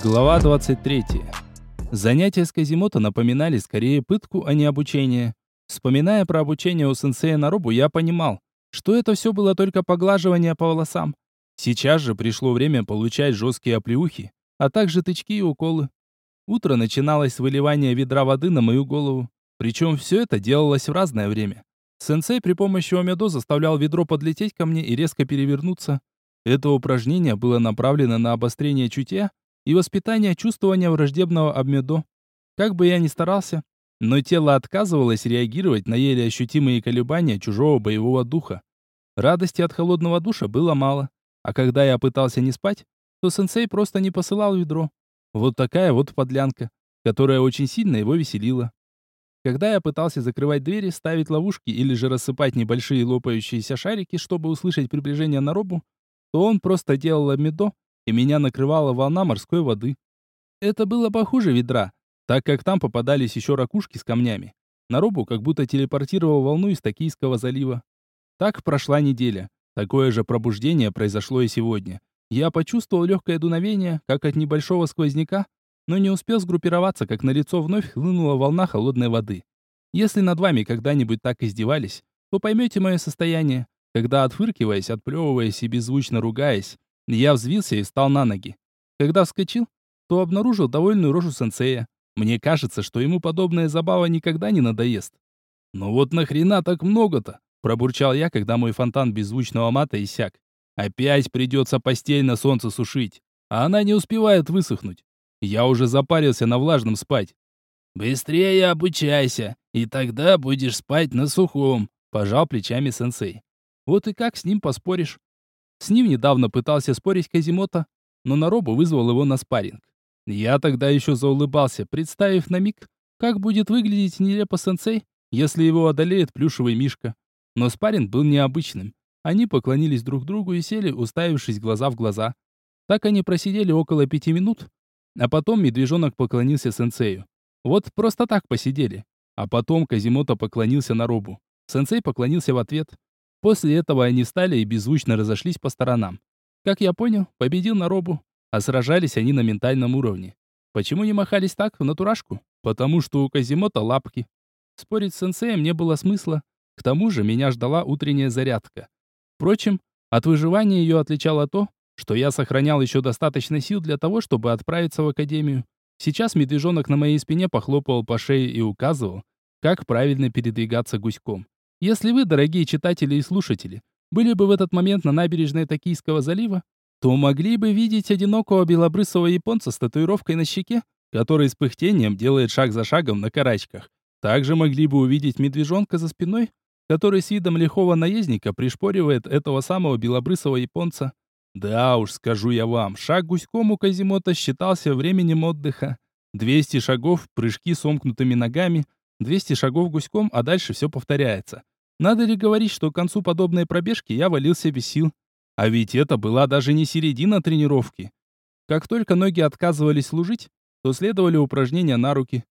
Глава 23. Занятия с Казимото напоминали скорее пытку, а не обучение. Вспоминая про обучение у сенсея Нарубу, я понимал, что это все было только поглаживание по волосам. Сейчас же пришло время получать жесткие оплеухи, а также тычки и уколы. Утро начиналось с выливания ведра воды на мою голову. Причем все это делалось в разное время. Сенсей при помощи омедо заставлял ведро подлететь ко мне и резко перевернуться. Это упражнение было направлено на обострение чутья и воспитание чувствования враждебного обмедо. Как бы я ни старался, но тело отказывалось реагировать на еле ощутимые колебания чужого боевого духа. Радости от холодного душа было мало, а когда я пытался не спать, то сенсей просто не посылал ведро. Вот такая вот подлянка, которая очень сильно его веселила. Когда я пытался закрывать двери, ставить ловушки или же рассыпать небольшие лопающиеся шарики, чтобы услышать приближение на робу, то он просто делал обмедо, и меня накрывала волна морской воды. Это было похуже ведра, так как там попадались еще ракушки с камнями. На робу как будто телепортировал волну из Токийского залива. Так прошла неделя. Такое же пробуждение произошло и сегодня. Я почувствовал легкое дуновение, как от небольшого сквозняка, но не успел сгруппироваться, как на лицо вновь хлынула волна холодной воды. Если над вами когда-нибудь так издевались, то поймете мое состояние, когда, отфыркиваясь, отплевываясь и беззвучно ругаясь, я взвился и встал на ноги. Когда вскочил, то обнаружил довольную рожу сенсея. Мне кажется, что ему подобная забава никогда не надоест. «Ну вот нахрена так много-то?» Пробурчал я, когда мой фонтан беззвучного мата иссяк. «Опять придется постель на солнце сушить, а она не успевает высохнуть. Я уже запарился на влажном спать. «Быстрее обучайся, и тогда будешь спать на сухом», — пожал плечами сенсей. «Вот и как с ним поспоришь?» С ним недавно пытался спорить Казимота, но Наробу вызвал его на спарринг. Я тогда еще заулыбался, представив на миг, как будет выглядеть нелепо сенсей, если его одолеет плюшевый мишка. Но спарринг был необычным. Они поклонились друг другу и сели, уставившись глаза в глаза. Так они просидели около пяти минут, а потом медвежонок поклонился сенсею. Вот просто так посидели. А потом Казимото поклонился Наробу. Сенсей поклонился в ответ. После этого они встали и беззвучно разошлись по сторонам. Как я понял, победил Наробу, а сражались они на ментальном уровне. Почему не махались так, в натурашку? Потому что у Казимото лапки. Спорить с сенсеем не было смысла. К тому же меня ждала утренняя зарядка. Впрочем, от выживания ее отличало то, что я сохранял еще достаточно сил для того, чтобы отправиться в академию. Сейчас медвежонок на моей спине похлопывал по шее и указывал, как правильно передвигаться гуськом. Если вы, дорогие читатели и слушатели, были бы в этот момент на набережной Токийского залива, то могли бы видеть одинокого белобрысого японца с татуировкой на щеке, который с пыхтением делает шаг за шагом на карачках. Также могли бы увидеть медвежонка за спиной, который с видом лихого наездника пришпоривает этого самого белобрысого японца. Да уж, скажу я вам, шаг гуськом у Казимота считался временем отдыха. 200 шагов, прыжки с сомкнутыми ногами, 200 шагов гуськом, а дальше все повторяется. Надо ли говорить, что к концу подобной пробежки я валился без сил? А ведь это была даже не середина тренировки. Как только ноги отказывались служить, то следовали упражнения на руки.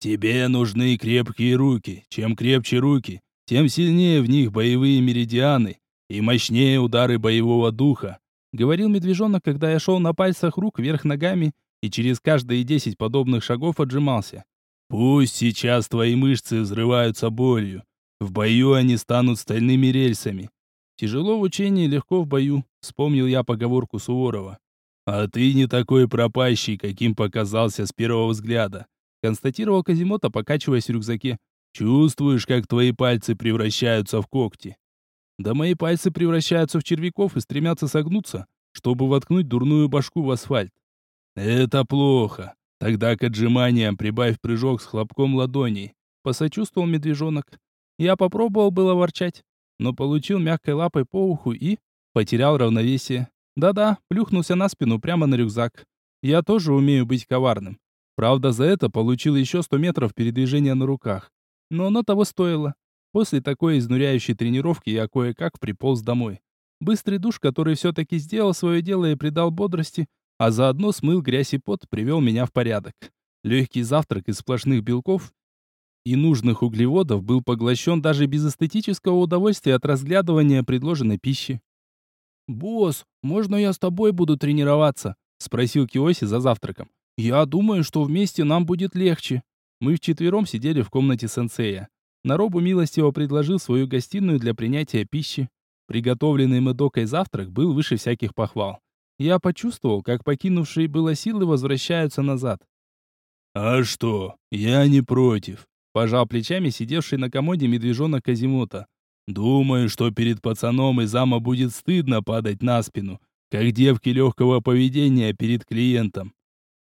«Тебе нужны крепкие руки. Чем крепче руки, тем сильнее в них боевые меридианы и мощнее удары боевого духа. Говорил медвежонок, когда я шел на пальцах рук вверх ногами и через каждые десять подобных шагов отжимался. Пусть сейчас твои мышцы взрываются болью. В бою они станут стальными рельсами. Тяжело в учении, легко в бою, вспомнил я поговорку Суворова. А ты не такой пропащий, каким показался с первого взгляда, констатировал Казимота, покачиваясь в рюкзаке. Чувствуешь, как твои пальцы превращаются в когти? Да мои пальцы превращаются в червяков и стремятся согнуться, чтобы воткнуть дурную башку в асфальт. Это плохо. Тогда к отжиманиям прибавь прыжок с хлопком ладоней. Посочувствовал медвежонок. Я попробовал было ворчать, но получил мягкой лапой по уху и потерял равновесие. Да-да, плюхнулся на спину прямо на рюкзак. Я тоже умею быть коварным. Правда, за это получил еще 100 метров передвижения на руках. Но оно того стоило. После такой изнуряющей тренировки я кое-как приполз домой. Быстрый душ, который все-таки сделал свое дело и придал бодрости, а заодно смыл грязь и пот, привел меня в порядок. Легкий завтрак из сплошных белков и нужных углеводов был поглощен даже без эстетического удовольствия от разглядывания предложенной пищи. «Босс, можно я с тобой буду тренироваться?» — Спросил Киоси за завтраком. «Я думаю, что вместе нам будет легче». Мы вчетвером сидели в комнате сенсея. Наробу милостиво предложил свою гостиную для принятия пищи. Приготовленный Мэдокой завтрак был выше всяких похвал. Я почувствовал, как покинувшие было силы возвращаются назад. «А что? Я не против», — пожал плечами сидевший на комоде медвежонок Казимота. «Думаю, что перед пацаном из зама будет стыдно падать на спину, как девки легкого поведения перед клиентом».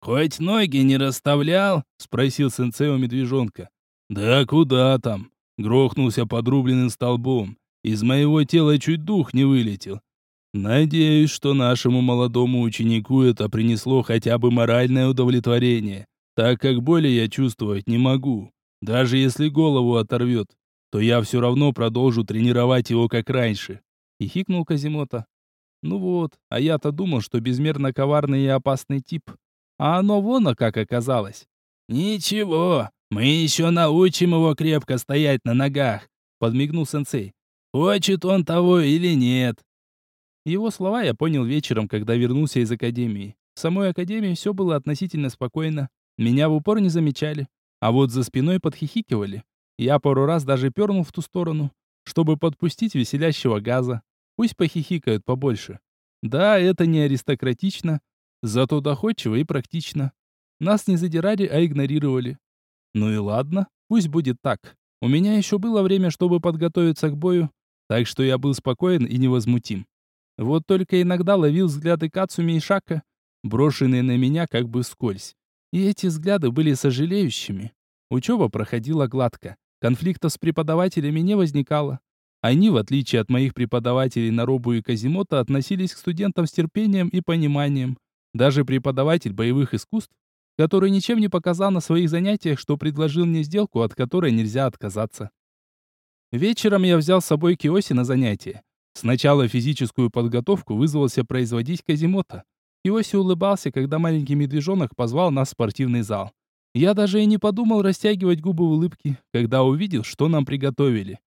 «Хоть ноги не расставлял?» — спросил сенсей у медвежонка. «Да куда там?» Грохнулся подрубленным столбом. Из моего тела чуть дух не вылетел. Надеюсь, что нашему молодому ученику это принесло хотя бы моральное удовлетворение, так как боли я чувствовать не могу. Даже если голову оторвет, то я все равно продолжу тренировать его как раньше. И хикнул Казимота. Ну вот, а я-то думал, что безмерно коварный и опасный тип. А оно вон как оказалось. Ничего, мы еще научим его крепко стоять на ногах, подмигнул сенсей. Хочет он того или нет. Его слова я понял вечером, когда вернулся из академии. В самой академии все было относительно спокойно. Меня в упор не замечали. А вот за спиной подхихикивали. Я пару раз даже пернул в ту сторону, чтобы подпустить веселящего газа. Пусть похихикают побольше. Да, это не аристократично, зато доходчиво и практично. Нас не задирали, а игнорировали. Ну и ладно, пусть будет так. У меня еще было время, чтобы подготовиться к бою, так что я был спокоен и невозмутим. Вот только иногда ловил взгляды Кацуми и Шака, брошенные на меня как бы вскользь. И эти взгляды были сожалеющими. Учеба проходила гладко. Конфликтов с преподавателями не возникало. Они, в отличие от моих преподавателей Наробу и Казимота, относились к студентам с терпением и пониманием. Даже преподаватель боевых искусств, который ничем не показал на своих занятиях, что предложил мне сделку, от которой нельзя отказаться. Вечером я взял с собой Киоси на занятие. Сначала физическую подготовку вызвался производить Казимота. Киоси улыбался, когда маленький медвежонок позвал нас в спортивный зал. Я даже и не подумал растягивать губы в улыбке, когда увидел, что нам приготовили.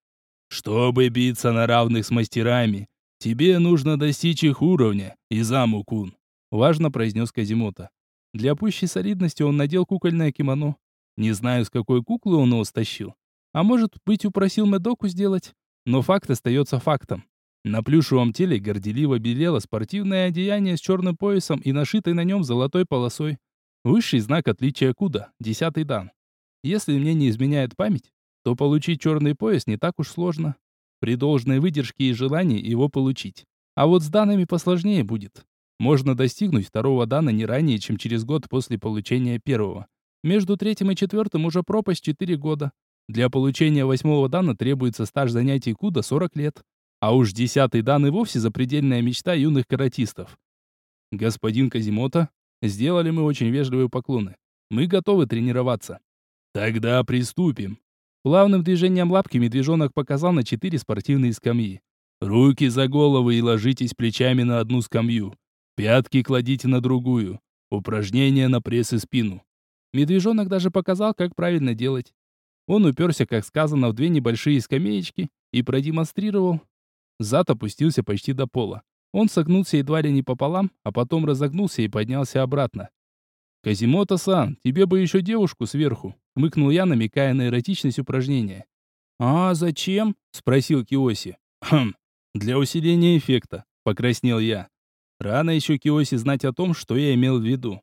«Чтобы биться на равных с мастерами, тебе нужно достичь их уровня, Изаму-кун», — важно произнес Казимота. Для пущей солидности он надел кукольное кимоно. Не знаю, с какой куклы он его стащил. А может быть, упросил Медоку сделать. Но факт остается фактом. На плюшевом теле горделиво белело спортивное одеяние с черным поясом и нашитой на нем золотой полосой. Высший знак отличия Куда, десятый дан. Если мне не изменяет память, то получить черный пояс не так уж сложно. При должной выдержке и желании его получить. А вот с данными посложнее будет. Можно достигнуть второго дана не ранее, чем через год после получения первого. Между третьим и четвертым уже пропасть 4 года. Для получения восьмого дана требуется стаж занятий Куда 40 лет. А уж десятый дан и вовсе запредельная мечта юных каратистов. Господин Казимота, сделали мы очень вежливые поклоны. Мы готовы тренироваться. Тогда приступим. Плавным движением лапки медвежонок показал на четыре спортивные скамьи. Руки за головы и ложитесь плечами на одну скамью. Пятки кладите на другую. Упражнение на пресс и спину. Медвежонок даже показал, как правильно делать. Он уперся, как сказано, в две небольшие скамеечки и продемонстрировал. Зад опустился почти до пола. Он согнулся едва ли не пополам, а потом разогнулся и поднялся обратно. «Казимото-сан, тебе бы еще девушку сверху», — мыкнул я, намекая на эротичность упражнения. «А зачем?» — спросил Киоси. «Хм, для усиления эффекта», — покраснел я. Рано еще Киоси знать о том, что я имел в виду.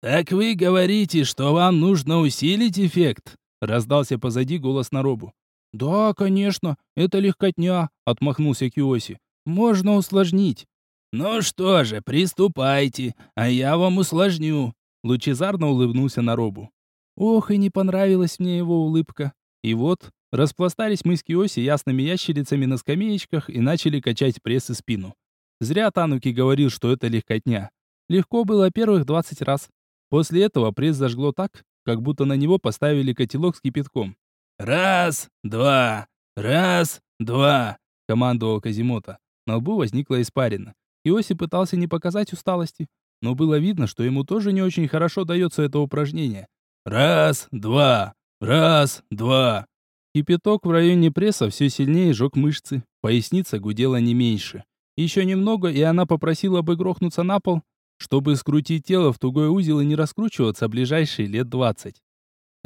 «Так вы говорите, что вам нужно усилить эффект?» Раздался позади голос Наробу. «Да, конечно, это легкотня», — отмахнулся Киоси. «Можно усложнить». «Ну что же, приступайте, а я вам усложню», — лучезарно улыбнулся Наробу. Ох, и не понравилась мне его улыбка. И вот, распластались мы с Киоси ясными ящерицами на скамеечках и начали качать пресс и спину. Зря Тануки говорил, что это легкотня. Легко было первых 20 раз. После этого пресс зажгло так, как будто на него поставили котелок с кипятком. «Раз, два, раз, два», — командовал Казимота. На лбу возникла испарина. Иоси пытался не показать усталости, но было видно, что ему тоже не очень хорошо дается это упражнение. «Раз, два, раз, два». Кипяток в районе пресса все сильнее жег мышцы, поясница гудела не меньше. Еще немного, и она попросила бы грохнуться на пол, чтобы скрутить тело в тугой узел и не раскручиваться ближайшие лет двадцать.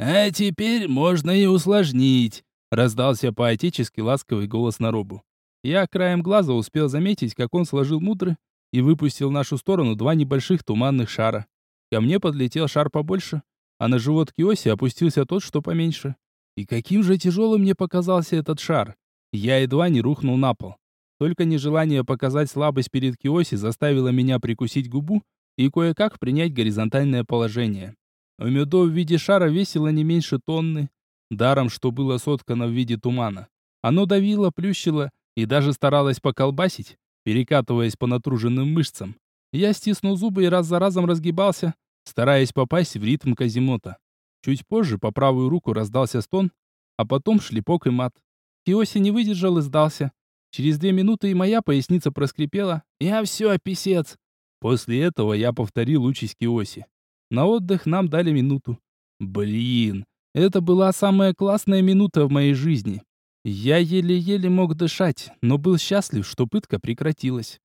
«А теперь можно и усложнить», — раздался поотечески ласковый голос на робу. Я краем глаза успел заметить, как он сложил мудры и выпустил в нашу сторону два небольших туманных шара. Ко мне подлетел шар побольше, а на живот Киоси опустился тот, что поменьше. И каким же тяжелым мне показался этот шар. Я едва не рухнул на пол. Только нежелание показать слабость перед Киоси заставило меня прикусить губу и кое-как принять горизонтальное положение. Умедо в виде шара весило не меньше тонны, даром, что было соткано в виде тумана. Оно давило, плющило и даже старалась поколбасить, перекатываясь по натруженным мышцам. Я стиснул зубы и раз за разом разгибался, стараясь попасть в ритм казимота. Чуть позже по правую руку раздался стон, а потом шлепок и мат. Киоси не выдержал и сдался. Через две минуты и моя поясница проскрипела. «Я все, писец!» После этого я повторил участь Киоси. На отдых нам дали минуту. Блин, это была самая классная минута в моей жизни. Я еле-еле мог дышать, но был счастлив, что пытка прекратилась.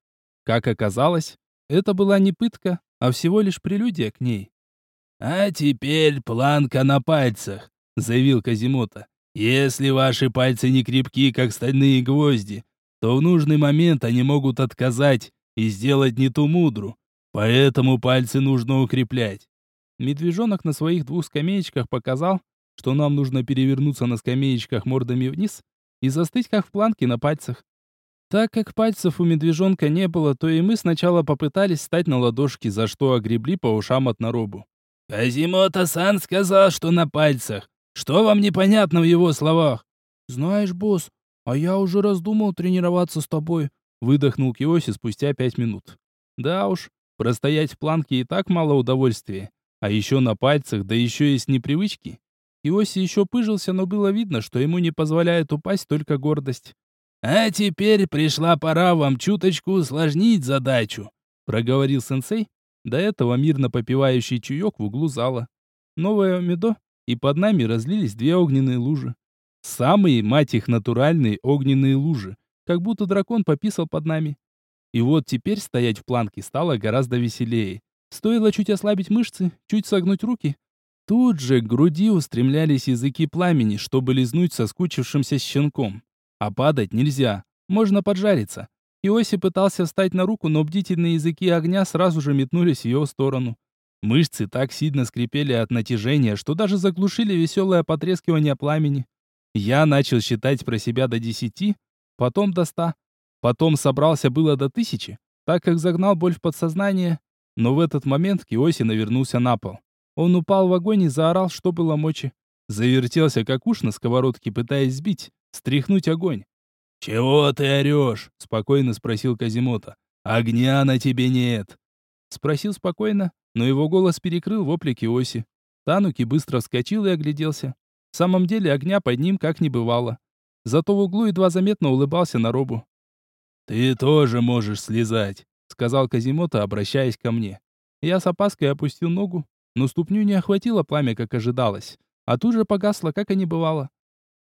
Как оказалось, это была не пытка, а всего лишь прелюдия к ней. «А теперь планка на пальцах», — заявил Казимота. «Если ваши пальцы не крепки, как стальные гвозди, то в нужный момент они могут отказать и сделать не ту мудру. Поэтому пальцы нужно укреплять». Медвежонок на своих двух скамеечках показал, что нам нужно перевернуться на скамеечках мордами вниз и застыть как в планке на пальцах. Так как пальцев у медвежонка не было, то и мы сначала попытались встать на ладошки, за что огребли по ушам от наробу. «Казимото-сан сказал, что на пальцах. Что вам непонятно в его словах?» «Знаешь, босс, а я уже раздумал тренироваться с тобой», выдохнул Киоси спустя пять минут. «Да уж, простоять в планке и так мало удовольствия. А еще на пальцах, да еще и с непривычки. Иоси еще пыжился, но было видно, что ему не позволяет упасть только гордость. «А теперь пришла пора вам чуточку усложнить задачу», — проговорил сенсей, до этого мирно попивающий чаек в углу зала. Новое медо, и под нами разлились две огненные лужи. Самые, мать их, натуральные огненные лужи, как будто дракон пописал под нами. И вот теперь стоять в планке стало гораздо веселее. Стоило чуть ослабить мышцы, чуть согнуть руки, Тут же к груди устремлялись языки пламени, чтобы лизнуть соскучившимся щенком. А падать нельзя, можно поджариться. Иоси пытался встать на руку, но бдительные языки огня сразу же метнулись в его сторону. Мышцы так сильно скрипели от натяжения, что даже заглушили веселое потрескивание пламени. Я начал считать про себя до десяти, потом до ста. Потом собрался было до тысячи, так как загнал боль в подсознание. Но в этот момент Киоси навернулся на пол. Он упал в огонь и заорал, что было мочи. Завертелся, как уж на сковородке, пытаясь сбить, стряхнуть огонь. «Чего ты орешь?» — спокойно спросил Казимота. «Огня на тебе нет!» Спросил спокойно, но его голос перекрыл вопли Киоси. Тануки быстро вскочил и огляделся. В самом деле огня под ним как не бывало. Зато в углу едва заметно улыбался на робу. «Ты тоже можешь слезать», — сказал Казимота, обращаясь ко мне. Я с опаской опустил ногу, но ступню не охватило пламя, как ожидалось, а тут же погасло, как и не бывало.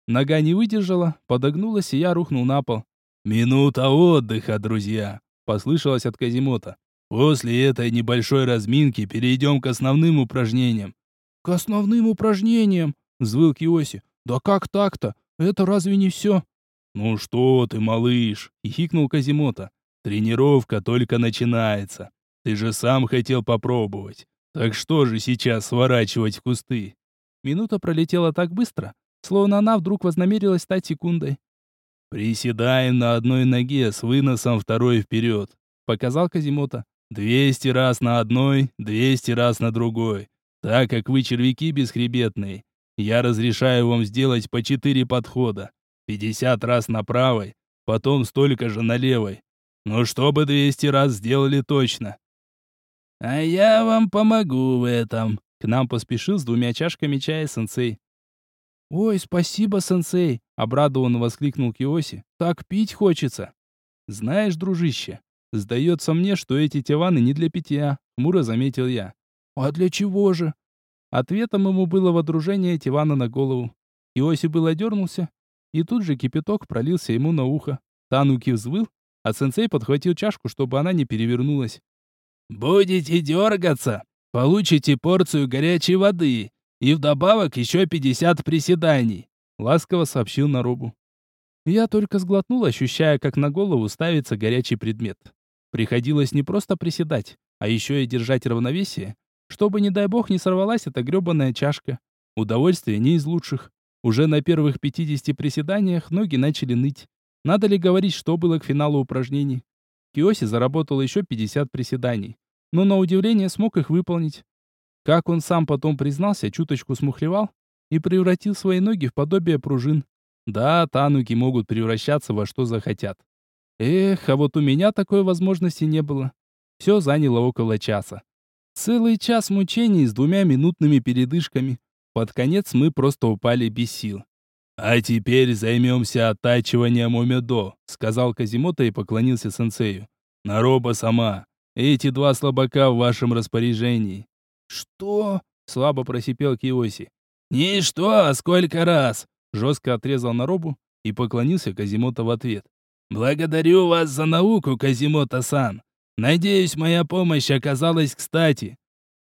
Нога не выдержала, подогнулась, и я рухнул на пол. «Минута отдыха, друзья!» — послышалось от Казимота. «После этой небольшой разминки перейдем к основным упражнениям». «К основным упражнениям?» — взвыл Киоси. «Да как так-то? Это разве не все?» «Ну что ты, малыш!» — хихикнул Казимота. «Тренировка только начинается. Ты же сам хотел попробовать. Так что же сейчас сворачивать в кусты? Минута пролетела так быстро, словно она вдруг вознамерилась стать секундой. «Приседаем на одной ноге с выносом второй вперед», — показал Казимота. «Двести раз на одной, двести раз на другой. Так как вы червяки бесхребетные, я разрешаю вам сделать по четыре подхода. Пятьдесят раз на правой, потом столько же на левой. Но чтобы двести раз сделали точно. «А я вам помогу в этом», — к нам поспешил с двумя чашками чая сенсей. «Ой, спасибо, сенсей!» — обрадованно воскликнул Киоси. «Так пить хочется!» «Знаешь, дружище, сдается мне, что эти тиваны не для питья», — хмуро заметил я. «А для чего же?» Ответом ему было водружение тивана на голову. Киоси было дернулся, и тут же кипяток пролился ему на ухо. Тануки взвыл, а сенсей подхватил чашку, чтобы она не перевернулась. Будете дергаться, получите порцию горячей воды и вдобавок еще 50 приседаний», — ласково сообщил Нарубу. Я только сглотнул, ощущая, как на голову ставится горячий предмет. Приходилось не просто приседать, а еще и держать равновесие, чтобы, не дай бог, не сорвалась эта гребаная чашка. Удовольствие не из лучших. Уже на первых 50 приседаниях ноги начали ныть. Надо ли говорить, что было к финалу упражнений? Киоси заработал еще 50 приседаний, но на удивление смог их выполнить. Как он сам потом признался, чуточку смухлевал и превратил свои ноги в подобие пружин. Да, тануки могут превращаться во что захотят. Эх, а вот у меня такой возможности не было. Все заняло около часа. Целый час мучений с двумя минутными передышками. Под конец мы просто упали без сил. «А теперь займемся оттачиванием умедо», — сказал Казимото и поклонился сенсею. «Нароба сама. Эти два слабака в вашем распоряжении». «Что?» — слабо просипел Киоси. «Не что, а сколько раз!» — жестко отрезал Наробу и поклонился Казимото в ответ. «Благодарю вас за науку, Казимото-сан. Надеюсь, моя помощь оказалась кстати».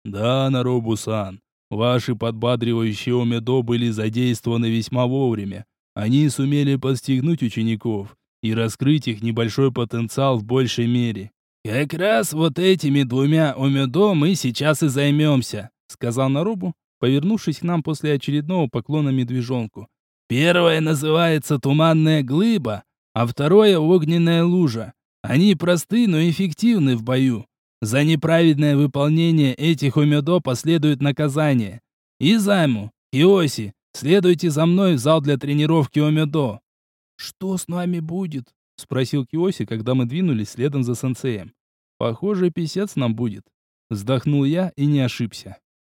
«Да, Наробу-сан, ваши подбадривающие омедо были задействованы весьма вовремя. Они сумели подстегнуть учеников и раскрыть их небольшой потенциал в большей мере». «Как раз вот этими двумя омедо мы сейчас и займемся», сказал Нарубу, повернувшись к нам после очередного поклона медвежонку. «Первое называется «Туманная глыба», а второе — огненная лужа. Они просты, но эффективны в бою. За неправедное выполнение этих умедо последует наказание. И займу, Иоси, следуйте за мной в зал для тренировки умедо. Что с нами будет? спросил Киоси, когда мы двинулись следом за сенсеем. Похоже, писец нам будет. Вздохнул я и не ошибся.